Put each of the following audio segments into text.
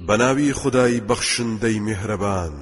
بەناوی خودای بەخشندەی میهرەبان.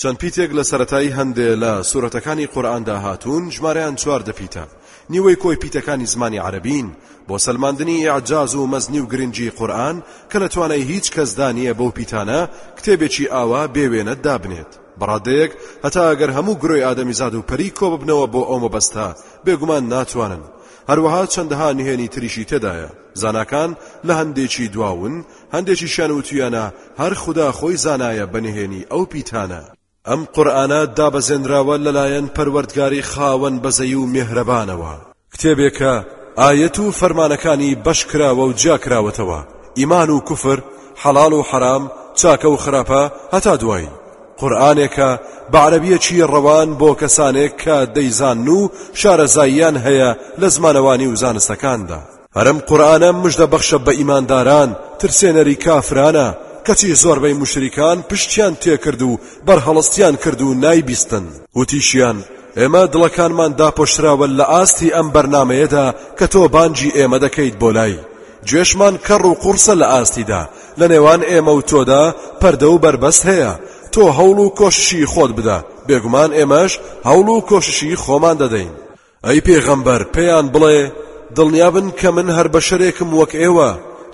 چەند پیتێک لە سەرەتای هەندێ لە سورەتەکانی قورئاندا هاتوون ژمارەیان چوار دە پیتە، نیوەی کۆی پیتەکانی زمانی عەرەبین، بۆ سەلماندنی ئیعجاز و مەزنی و گرنگی قورئان کە لە توانای هیچ کەسدا نییە بەو پیتانە کتێبێکی ئاوا بێ وێنە دابنێت بە ڕادەیەک هەتا ئەگەر هەموو گرۆی ئادەمیزاد و پەری کۆببنەوە بۆ ئەو مەبەستە بێگومان ناتوانن هەروەها چەندەها نهێنی تریشی تێدایە زاناکان لە هەندێکی دواون هەندێکیشیان وتویانە هەر خودا خۆی زانایە بە نهێنی ئەو پیتانە. ئەم قورئانە دابەزێنراوە لەلایەن پەروەردگاری خاوەن بەزەی و میهرەبانەوە، کتێبێکە ئایەت و فەرمانەکانی بەش کراوە و جیا کراوەتەوە، ئیمان و کوفر، حەڵاڵ و حەرام، چاکە و خراپە، هەتا دوایی، قورئانێکە بە عەرەبییەکی ڕەوان بۆ کەسانێک کە دەیزانن و شارەزاییان هەیە لە زمانەوانی و زانستەکاندا. هەرەم قورئانە مژدە بەخشە بە ئیمانداران ترسێنەری کافرانە کەچی زۆربەی موشریکان پشتیان تێکرد و بەرهەڵستیان کرد و نایبیستن وتیشیان ئێمە دڵەکانمان داپۆشراوە لە ئاستی ئەم بەرنمەیەدا کە تۆ بانجی ئێمە دەکەیت بۆ لای گوێشمان کەڕ و قوڕسە لە ئاستیدا لە نێوان ئێمە و تۆدا پەردە و بەربەست هەیە تۆ هەوڵ و کۆششی خۆت بدە بێگومان ئێمەش هەوڵ و کۆششی خۆمان دەدەین ئەی پێغەمبەر پێیان بڵێ دڵنیابن کە من هەر بەشەرێکم وەک ئێوە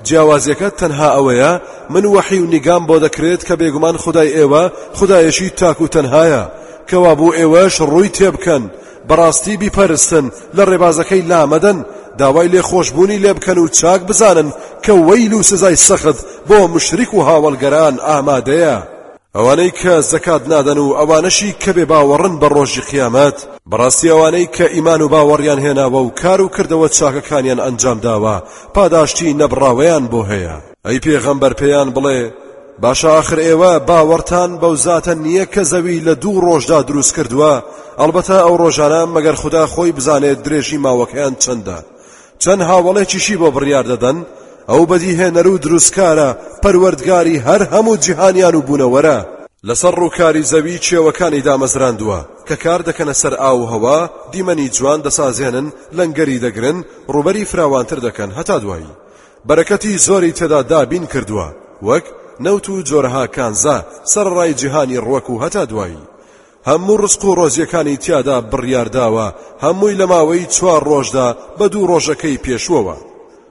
جیاوازیەکە تەنها ئەوەیە من وەحی و نیگام بۆ دەکرێت کە بێگومان خدای ئێوە خدایەشی تاک و تەنهایە کەوا بوو ئێوەش ڕووی تێبکەن بەڕاستی بیپەرستن لە ڕێبازەکەی لامەدەن داوای لێ خۆشببوونی لێ بکەن و چاک بزانن کە وەیل و سزای سەخت بۆ مشریک و هاوڵگەران ئامادەیە ئەوانەی کە زەکات نادەن و ئەوانەشی کە بێ باوەڕن بە ڕۆژی قیامەت بەڕاستی ئەوانەی کە ئیمان و باوەڕیان هێناوە و کار و کردەوە چاکەکانیان ئەنجام داوە پاداشتی نەبڕاوەیان بۆ هەیە ئەی پێغەمبەر پێیان بڵێ باشە ئاخر ئێوە باوەڕتان بەو زاتە نییە کە زەوی لە دوو ڕۆژدا دروست کردووە ئەڵبەتە ئەو ڕۆژانە مەگەر خدا خۆی بزانێت درێژی ماوەکەیان چەندە چەند هاوەڵێکیشی بۆ بڕیار دەدەن ئەو بەدیهێنەر و دروستکارە پەروەردگاری هەر هەموو جیهانیان و بوونەوەرە لەسەر ڕووکاری زەوی کێوەکانی دامەزراندووە کە کار دەکەنە سەر ئاو و هەوا دیمەنی جوان دەسازێنن لەنگەری دەگرن ڕووبەری فراوانتر دەکەن هەتا دوایی بەرەکەتی زۆری تێدا دابین کردووە وەک نەوت و جۆرەها کانزا سەرڕای جیهانی ڕوەک و هەتا دوایی هەموو ڕزق و ڕۆزیەکانی تیادا بڕیارداوە هەمووی لە ماوەی چوار ڕۆژدا بە دوو ڕۆژەکەی پێشوەوە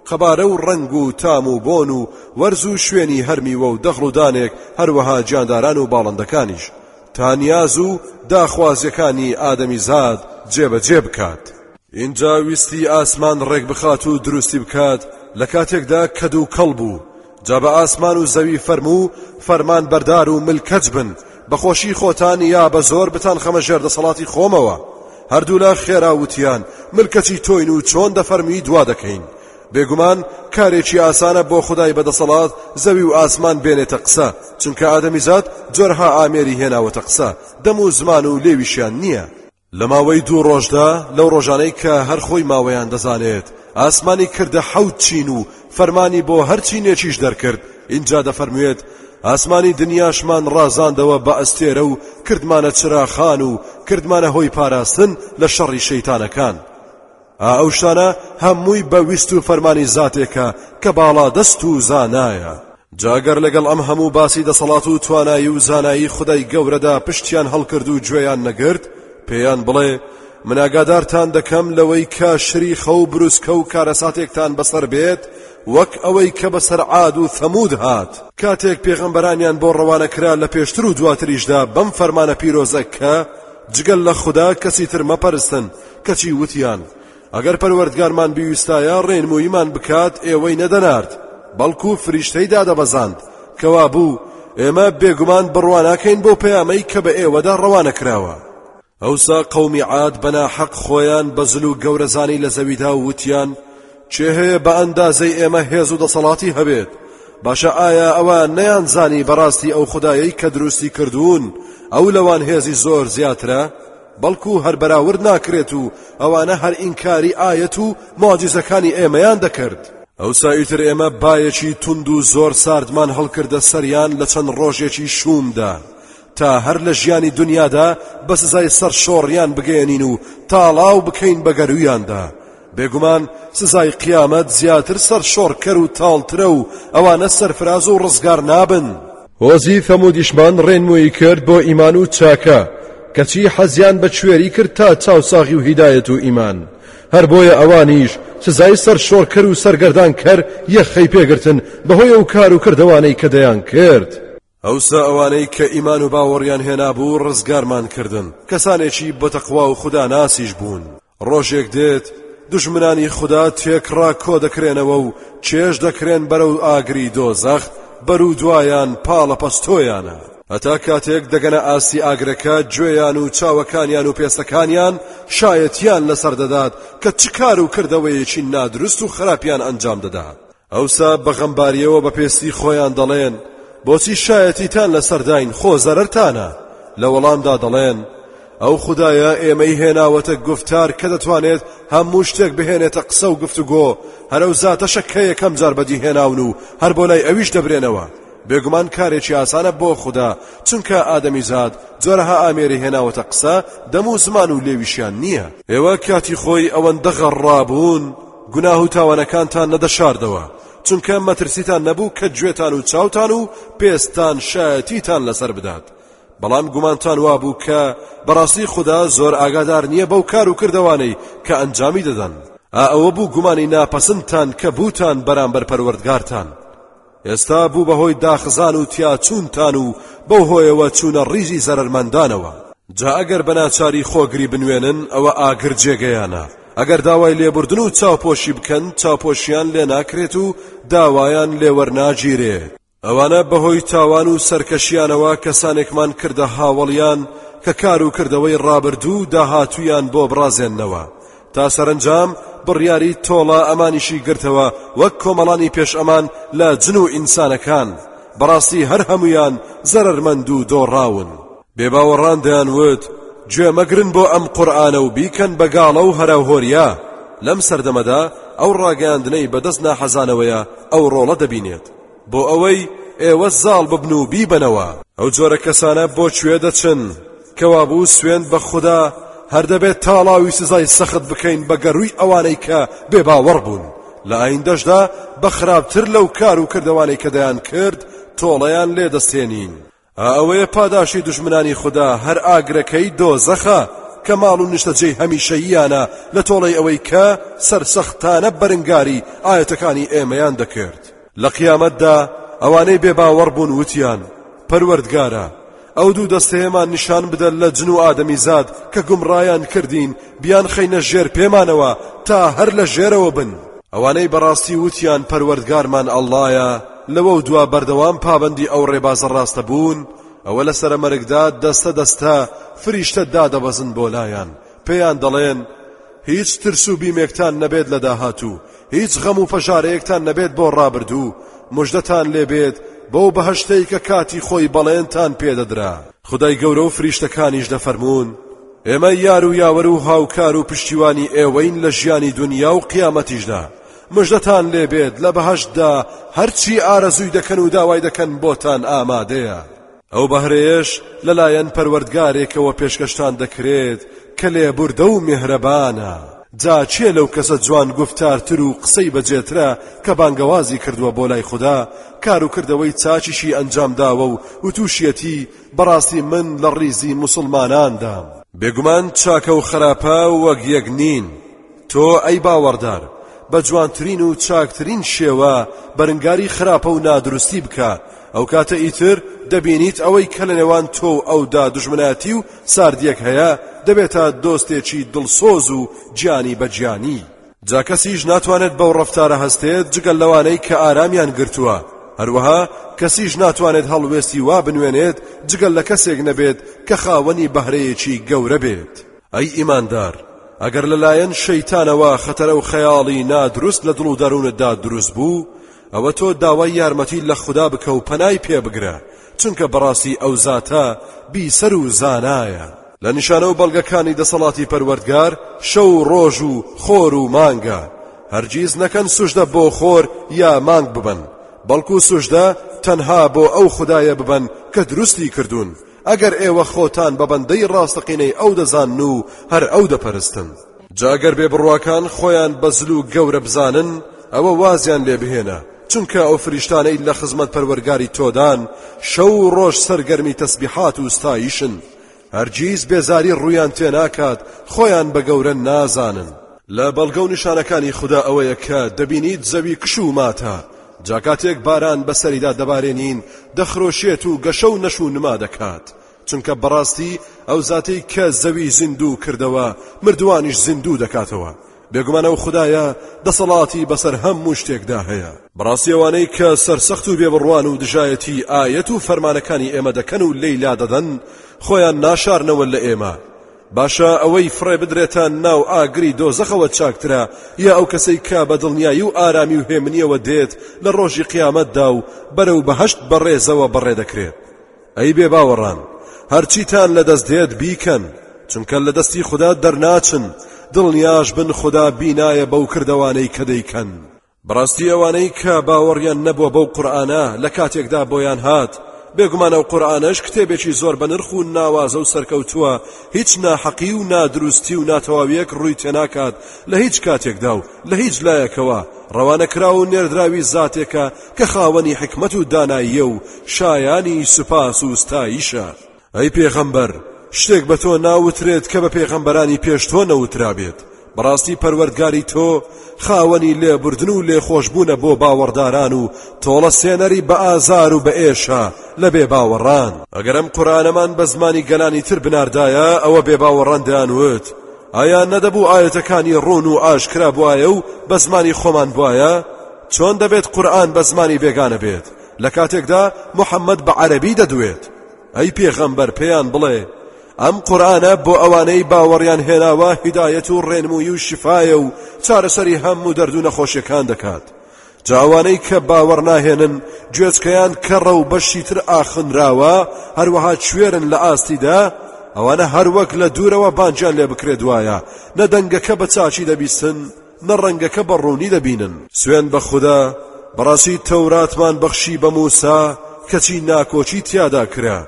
قەبارە و ڕەنگ و تام و بۆن و وەرز و شوێنی هەرمیوە و دەغڵ و دانێک هەروەها جانداران و باڵندەکانیش تا نیاز و داخوازیەکانی ئادەمی زاد جێبەجێ بکات اینجا ویستی ئاسمان ڕێک بخات و دروستی بکات لە کاتێکدا کەدوو کەڵ بوو جا بە ئاسمان و زەوی فەرموو فەرمان بەردار و ملکەچ بن بە خۆشی خۆتان یا بە زۆر بتان خەمە ژێر دەسەڵاتی خۆمەوە هەردوولا خێرا وتیان ملکەچی تۆین و چۆن دەفەرمی دوا دەکەین بێگومان کارێکی ئاسانە بۆ خدای بەدەسەڵات زەوی و ئاسمان بێنێتە قسە چونکە ئادەمیزاد جۆرها ئامێری هێناوەتە قسە دەم و زمان و لێویشیان نییە لە ماوەی دوو ڕۆژدا لەو ڕۆژانەی کە هەر خۆی ماوەیان دەزانێت ئاسمانی کردە حەوت چین و فەرمانی بۆ هەر چینێکیش دەرکرد ئینجا دەفەرموێت ئاسمانی دنیاشمان ڕازاندەوە بە ئەستێرە و کردمانە چراخان و کردمانە هۆی پاراستن لە شەڕی شەیتانەکان ئەو شتانە هەمووی بە ویست و فەرمانی زاتێکە کە باڵا دەست و زانایە جاگەر لەگەڵ ئەم هەموو باسی دەسەڵات و توانایی و زانایی خدای گەورەدا پشتیان هەڵکرد و گوێیان نەگرت پێیان بڵێ من ئاگادارتان دەکەم لەوەی کە شریخە و بروسکە و کارەساتێکتان بەسەر بێت وەک ئەوەی کە بەسەر عاد و ثەمود هات کاتێک پێغەمبەرانیان بۆ ڕەوانە کرا لە پێشتر و دواتریشدا بەم فەرمانە پیرۆزە کە جگەل لە خوددا کەسی تر مەپەرستن کەچی وتیان، ئەگەر پەروەردگارمان بیویستایە ڕێنموویمان بکات ئێوەی نەدەنارد، بەڵکو فریشتەی دادەبەزاند، کەوابوو ئێمە بێگومان بڕواناکەین بەو پەیامەی کە بە ئێوەدا ڕەوانە کراوە. ئەوسا قەومی عاد بە ناحەق خۆیان بە زل و گەورەزانی لە زەویدا و وتیان، چێ هەیە بە ئەندازەی ئێمە هێز و دەسەڵاتی هەبێت؟ باشە ئایا ئەوە نەیان زانی بەڕاستی ئەو خودایەی کە دروستی کردوون ئەو لەوان هێزی زۆر زیاترە؟ بەڵکو هەر بەراورد ناکرێت و ئەوانە هەر ئینکاری ئایەت و موعجیزەکانی ئێمەیان دەکرد. ئەوسا ئیتر ئێمە بایەکی توند و زۆر ساردمان هەڵکردە سەریان لە چەند ڕۆژێکی شوومدا، تا هەر لە ژیانی دونیادا بە سزای سەرشۆڕیان بگەیەنین و تاڵاو بکەین بە گەروویاندا، بێگومان سزای قیامەت زیاتر سەرشۆڕکەر و تاڵترە و ئەوانە سەرفراز و ڕزگار نابن هۆزی ثەمودیشمان ڕێنمویی کرد بۆ ئیمان و چاکە کەچی حەزیان بە کوێری کرد تا چاوساغی و هیدایەت و ئیمان هەر بۆیە ئەوانیش سزای سەرشۆڕکەر و سەرگەردانکەر یەخەی پێگرتن بەهۆی ئەو کار و کردەوانەی کە دەیان کرد ئەوسا ئەوانەی کە ئیمان و باوەڕیان هێنابوو ڕزگارمان کردن کەسانێکی بەتەقوا و خودا ناسیش بوون ڕۆژێک دێت دژمنانی خودا تێکڕا کۆ دەکرێنەوە و چێش دەکرێن بەرەو ئاگری دۆزەخ بەرو دوایان پاڵە پەستۆیانە هەتا کاتێک دەگەنە ئاستی ئاگرەکە گوێیان و چاوەکانیان و پێستەکانیان شایەتیان لەسەر دەدات کە چ کار و کردەوەیەکی نادروست و خراپیان ئەنجام دەدات ئەوسا بە غەمباریەوە بە پێستی خۆیان دەڵێن بۆچی شایەتیتان لەسەرداین خۆ زەرەرتانە لە وەڵامدا دەڵێن ئەو خدایە ئێمەی هێناوەتە گفتار کە دەتوانێت هەموو شتێک بهێنێتە قسە و گفتوگۆ هەرە و زاتەشە کە یەکەم جار بەدی هێناون و هەر بۆ لای ئەویش دەبرێنەوە بێگومان کارێکی ئاسانە بۆ خوددا چونکە ئادەمی زاد جۆرەها ئامێری هێناوەتە قسە دەم و زمان و لێویشیان نییە ئێوە کاتی خۆی ئەوەندە غەڕابوون گوناه و تاوانەکانتان نەدەشاردەوە، چونکە مەترسیتان نەبوو کە گوێتان و چاوتان و پێستتان شایەتیتان لەسەر بدات، بەڵام گومانتان وابوو کە بەڕاستی خودا زۆر ئاگادار نییە بەو کار و کردەوانەی کە ئەنجامی دەدەن. ئا ئەوە بوو گومانی ناپەسندتان کە بووتان بەرامبەر پەروەردگارتان. ئێستا بوو بە هۆی داخزان و تیاچوونتان و بەو هۆیەوە چوونە ڕیزی زەرەرمەندانەوە. جا ئەگەر بە ناچاری خۆگری بنوێنن، ئەوە ئاگر جێگەیانە، ئەگەر داوای لێبوردن و چاوپۆشی بکەن، چاوپۆشییان لێ ناکرێت و داوایان لێ وەرناگیرێت. ئەوانە بە هۆی تاوان و سەرکەشییانەوە کەسانێکمان کردە هاوەڵیان کە کار و کردەوەی ڕابردوو و داهاتوویان بۆ بڕازێننەوە، تا سەرەنجام بڕیاری تۆڵە ئەمانیشی گرتەوە وەک کۆمەڵانی پێش ئەمان لە جن و ئینسانەکان بەڕاستی هەر هەمویان زەرەرمەند و دۆڕاون بێباوەڕان دەیان وت گوێ مەگرن بۆ ئەم قورآانە و بیکەن بە گاڵە و هەراوهۆریا لەم سەردەمەدا ئەو ڕاگەاندنەی بەدەست ناحەزانەوەیە ئەو ڕۆڵە دەبینێت بۆ ئەوەی ئێوە زاڵ ببن و بیبەنەوە ئەو جۆرە کەسانە بۆ کوێ دەچن کەوابوو سوێند بە خودا هەر دەبێت تاڵاوی سزای سەخت بکەین بە گەرووی ئەوانەی کە بێ باوەڕ بوون لە ئایندەشدا بە خراپتر لەو کار و کردەوانەی کە دەیان کرد تۆڵەیان لێ دەستێنین ئا ئەوەیە پاداشی دوژمنانی خودا هەر ئاگرەکەی دۆزەخە کە ماڵ و نیشتەجێی هەمیشەییانە لە تۆڵەی ئەوەی کە سەرسەختانە بەرنگاری ئایەتەکانی ئێمەیان دەکرد لە قیامەتدا ئەوانەی بێباوەڕ بوون وتیان پەروەردگارە ئەو دوو دەستەیەمان نیشان بدە لە جن و ئادەمی زاد کە گومڕایان کردین بیان خەینە ژێر پێمانەوە تا هەر لە ژێرەوە بن ئەوانەی بەڕاستی وتیان پەروەردگارمان ئەڵڵایە لەوەو دوا بەردەوام پابەندی ئەو ڕێبازە ڕاستە بوون ئەوە لە سەرەمەرگدا دەستە دەستە فریشتە دادەبەزن بۆ لایان پێیان دەڵێن هیچ ترس و بیمێکتان نەبێت لە داهاتوو هیچ غەم و فەژارەیەکتان نەبێت بۆ ڕابردوو مژدەتان لێبێت بەو بەهشتەی کە کاتی خۆی بەڵێنتان پێدەدرا خدای گەورە و فریشتەکانیش دەفەرمونون ئێمە یار و یاوەر و هاوکار و پشتیوانی ئێوەین لە ژیانی دنیا و قیامەتیشدا مژدەتان لێ بێت لە بەهەشتدا هەرچی ئارەزووی دەکەن و داوای دەکەن بۆتان ئامادەیە ئەو بەهرەیەش لەلایەن پەروەردگارێکەوە پێشکەشتان دەکرێت کە لێبوردە و میهرەبانە جا چێ لەو کەسە جوان گفتارتر و قسەی بەجێترە کە بانگەوازی کردووە بۆ لای خوددا کار و کردەوەی چاچیشی ئەنجام داوە و وتوشیەتی بەڕاستی من لە ڕیزی مسلماناندام بێگومان چاکە و خراپە وەک یەک نین تۆ ئەی باوەڕدار بە جوانترین و چاکترین شێوە بەرنگاری خراپە و نادروستی بکە ئەو کاتە ئیتر دەبینیت ئەوەی کە لە نێوان تۆ و ئەودا دژمنایەتی و ساردیەک هەیە دەبێتە دۆستێکی دڵسۆز و گیانی بە گیانی جا کەسیش ناتوانێت بەو ڕفتارە هەستێت جگەل لەوانەی کە ئارامیان گرتووە هەروەها کەسیش ناتوانێت هەڵوێستی وا بنوێنێت جگەل لە کەسێک نەبێت کە خاوەنی بەهرەیەکی گەورە بێت. ئەی ئیماندار ئەگەر لەلایەن شەیتانەوە خەتەرە و خەیاڵی نادروست لە دڵ و دەروونتدا دروست بوو ئەوە تۆ داوای یارمەتی لە خودا بکە و پەنای پێبگرە چونکە بەڕاستی ئەو زاتە بیسەر و زانایە لە نیشانە و بەڵگەکانی دەسەڵاتی پەروەردگار شەو و ڕۆژ و خۆر و مانگە هەرگیز نەکەن سوژدە بۆ خۆر یا مانگ ببن بەڵکو سوژدە تەنها بۆ ئەو خدایە ببن کە دروستی کردوون ئەگەر ئێوە خۆتان بە بەندەی ڕاستەقینەی ئەو دەزانن و هەر ئەو دەپەرستن. جا گەر بێبڕواکان خۆیان بە زل و گەورە بزانن، ئەوە وازیان لێ بهێنە، چونکە ئەو فریشتانەی لە خزمەت پەروەرگاری تۆدان، شەو و ڕۆژ سەرگەرمی تەسبیحات و ستایشن، هەرگیز بێزاری ڕوویان تێ ناکات، خۆیان بە گەورە نازانن. لە بەڵگە و نیشانەکانی خودا ئەوەیە کە دەبینیت زەوی کش و ماتە، جا کاتێک باران بەسەریدا دەبارێنین دەخرۆشێت و گەشە و نەش و نما دەکات، چونکە بەڕاستی ئەو زاتەی کە زەوی زیندوو کردەوە مردووانیش زیندوو دەکاتەوە، بێگومان ئەو خودایە دەسەڵاتی بەسەر هەموو شتێکدا هەیە. بەڕاستی ئەوانەی کە سەرسەخت و بێبڕوان و دژایەتی ئایەت و فەرمانەکانی ئێمە دەکەن و لێی لادەدەن، خۆیان ناشارنەوە لە ئێمە، باشە ئەوەی فڕێ بدرێتە ناو ئاگری دۆزەخەوە چاکترە یا ئەو کەسەی کە بە دڵنیایی و ئارامی و هێمنیەوە دێت لە ڕۆژی قیامەتدا و بەرەو بەهەشت بەڕێزەوە بەڕێ دەکرێت ئەی بێ باوەڕان هەرچیتان لەدەست دێت بیکەن چونکە لە دەستی خوددا دەرناچن دڵنیاش بن خوددا بینایە بەو کردەوانەی کە دەیکەن بەڕاستی ئەوانەی کە باوەڕیان نەبووە بەو قورآانە لە کاتێکدا بۆیان هات بێگومان ئەو قورآانەش کتێبێکی زۆر بە نرخ و ناوازە و سەرکەوتووە هیچ ناحەقی و نادروستی و ناتەواویەک ڕووی تێناکات لە هیچ کاتێکدا و لە هیچ لایەکەوە ڕەوانە کرا و نێردراوی زاتێکە کە خاوەنی حکمت و داناییە و شایانی سوپاس و ستاییشە ئەی پێغەمبەر شتێک بە تۆ ناوترێت کە بە پێغەمبەرانی پێش تۆ نەوترابێت بەڕاستی پەروەردگاری تۆ خاوەنی لێبوردن و لێخۆشبوونە بۆ باوەڕداران و تۆڵە سێنەری بە ئازار و بە ئێشە لە بێ باوەڕان ئەگەرم قورانەمان بە زمانی گەلانی تر بناردایە ئەوە بێ باوەڕان دەیانوت ئایا نەدەبوو ئاەتەکانی ڕون و ئاشکرا بواە و بە زمانی خۆمان بواە چۆن دەبێت قورآن بە زمانی بێگانە بێت لە کاتێکدا محەممەد بە عەربی دەدوێت ئەی پێغەمبەر پێیان بڵێ ئەم قورآانە بۆ ئەوانەی باوەڕیان هێناوە هیدایەت و ڕێنمووی و شفاایە و چارەسەری هەم و دەردو نەخۆشیەکان دەکات جاوانەی کە باوەڕ ناهێنن گوێچکەیان کەڕە و بەشی تر ئاخنراوە هەروەها کوێرن لە ئاستیدا ئەوانە هەروەک لە دوورەوە بانجان لێ بکرێت وایە نە دەنگەکە بە چاچی دەبیستن نە ڕەنگەکە بە ڕوونی دەبینن. سوێن بە خودا، بەڕاستی تەوراتمان بەخشی بە موسا، کەچی ناکۆکی تیادا کرا،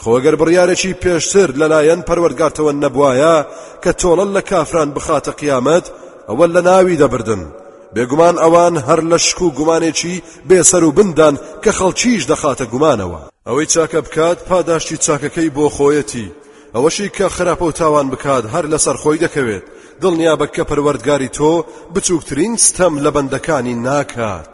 خۆ ئەگەر بڕیارێکی پێشتر لەلایەن پەروەردگارتەوە نەبوایە کە تۆڵە لە کافران بخاتە قیامەت ئەوە لەناوی دەبردن، بێگومان ئەوان هەر لە شک و گومانێکی بێ سەر و بندان کە خەڵکیش دەخاتە گومانەوە. ئەوەی چاکە بکات پاداشتی چاکەکەی بۆ خۆیەتی، ئەوەشی کە خراپە و تاوان بکات هەر لەسەر خۆی دەکەوێت، دڵنیابە کە پەروەردگاری تۆ بچووکترین ستەم لە بەندەکانی ناکات.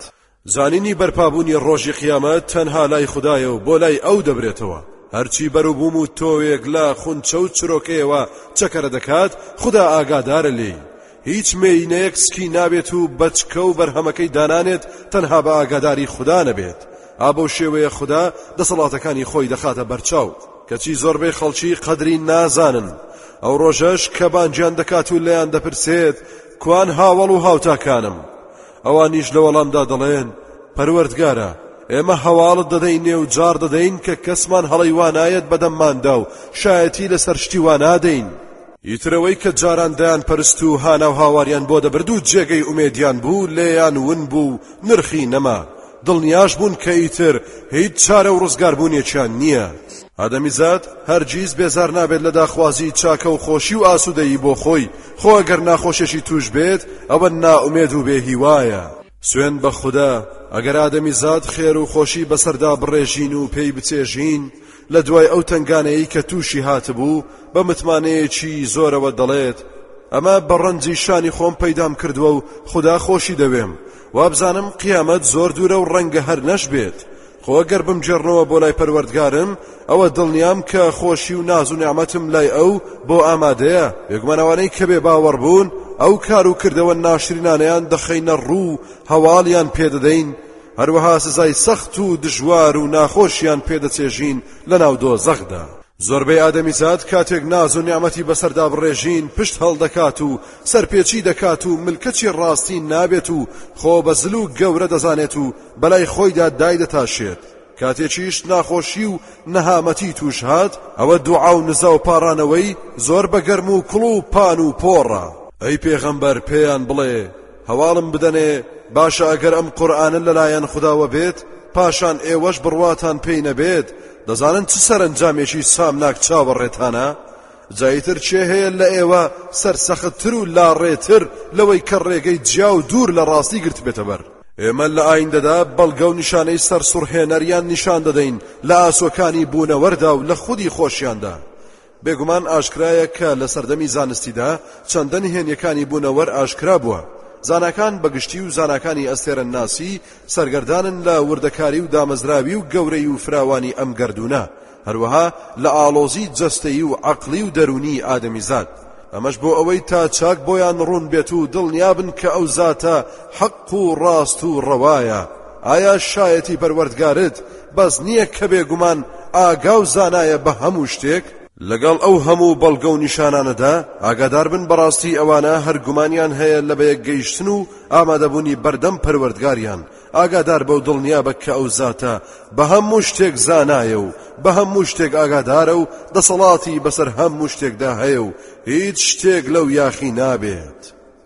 زانینی بەرپابوونی ڕۆژی قیامەت تەنها لای خودایە و بۆ لای ئەو دەبرێتەوە، هەرچی بەروبووم و تۆوێک لە خونچە و چرۆکەیەوە چەکەرە دەکات خودا ئاگادارە لێی، هیچ مێیینەیەک سکی نابێت و بەچکە و بەرهەمەکەی دانانێت تەنها بە ئاگاداری خودا نەبێت ئا بەو شێوەیە خودا دەسەڵاتەکانی خۆی دەخاتە بەرچاو کەچی زۆربەی خەڵکی قەدری نازانن ئەو ڕۆژەش کە بانگیان دەکات و لێیان دەپرسێت کوان هاوەڵ و هاوتاکانم ئەوانیش لە وەڵامدا دەڵێن پەروەردگارە ئێمە هەواڵت دەدەینێ و جار دەدەین کە کەسمان هەڵەی وانایەت بەدەمماندا و شایەتی لەسەر شتی وانادەین ئیتر ئەوەی کە جاران دەیانپەرست و هانا و هاواریان بۆ دەبرد و جێگەی ئومێدیان بوو لێیان ون بوو و نرخی نەما، دڵنیاش بوون کە ئیتر هیچ چارە و ڕزگاربوونێکیان نییە. ئادەمیزاد هەرگیز بێزار نابێت لە داخوازیی چاکە و خۆشی و ئاسوودەیی بۆ خۆی، خۆ ئەگەر ناخۆشێکی تووش بێت ئەوە نائومێد و بێهیوایە. سوێند بە خودا، ئەگەر ئادەمیزاد خێر و خۆشی بەسەردا بڕێژین و پێی بچێژین، لە دوای ئەو تەنگانەیەی کە تووشی هاتبوو بە متمانەیەکی زۆرەوە دەڵێت ئەمە بە ڕەنجی شانی خۆم پەیدام کردووە و خدا خۆشی دەوێم وابزانم قیامەت زۆر دوورە و ڕەنگە هەر نەشبێت خۆ گەر بمجێڕنەوە بۆ لای پەروەردگارم ئەوە دڵنیام کە خۆشی و ناز و نیعمەتم لای ئەو بۆ ئامادەیە بێگومانەوانەی کە بێ باوەڕ بوون ئەو کار و کردەوە ناشرینانەیان دەخەینە ڕوو هەواڵیان پێدەدەین هەروەها سزای سەخت و دژوار و ناخۆشیان پێدەچێژین لە ناو دۆزەخدا زۆربەی ئادەمیزاد کاتێک ناز و نیعمەتی بەسەردا بڕێژین پشت هەڵدەکات و سەرپێچی دەکات و ملکەچی ڕاستی نابێت و خۆ بە زل و گەورە دەزانێت و بەلای خۆیدا دایدەتاشێت کاتێکیش ناخۆشی و نەهامەتی توش هات ئەوە دوعا و نزا و پارانەوەی زۆر بەگەرم و کوڵ و پان و پۆڕە ئەی پێغەمبەر پێیان بڵێ هەواڵم بدەنێ باشە ئەگەر ئەم قورئانە لەلایەن خوداوە بێت پاشان ئێوەش بڕواتان پێی نەبێت دەزانن چ سەرەنجامێکی سامناک چاوەڕێتانە جایتر چێ هەیە لە ئێوە سەرسەختتر و لاڕێتر لەوەی کە ڕێگەی جیا و دوور لە ڕاستی گرت بێتە بەر ئێمە لە ئایندەدا بەڵگە و نیشانەی سەرسوڕهێنەریان نیشان دەدەین لە ئاسۆکانی بوونەوەردا و لە خودی خۆشیاندا بێگومان ئاشکرایە کە لە سەردەمی زانستیدا چەندە نهێنیەکانی بوونەوەر ئاشکرا بووە. زاناکان بە گشتی و زاناکانی ئەستێرەنناسی سەرگەردانن لە وردەکاری و دامەزراوی و گەورەی و فراوانی ئەم گەردوونە، هەروەها لە ئاڵۆزی جەستەیی و عەقڵی و دەروونیی ئادەمیزاد. ئەمەش بۆ ئەوەی تا چاک بۆیان ڕوون بێت و دڵنیابن کە ئەو زاتە حەق و ڕاست و ڕەوایە ئایا شایەتی بەروەردگارت بەس نییە کە بێگومان ئاگا و زانایە بە هەموو شتێک لەگەڵ ئەو هەموو بەڵگە و نیشانانەدا ئاگادار بن بەڕاستی ئەوانە هەرگومانیان هەیە لە بەیەک گەیشتن و ئامادەبوونی بەردەم پەروەردگاریان ئاگادار بە و دڵنیابە کە ئەو زاتە بە هەموو شتێک زانایە و بە هەموو شتێک ئاگادارە و دەسەڵاتی بەسەر هەموو شتێکدا هەیە و هیچ شتێک لەو یاخی نابێت.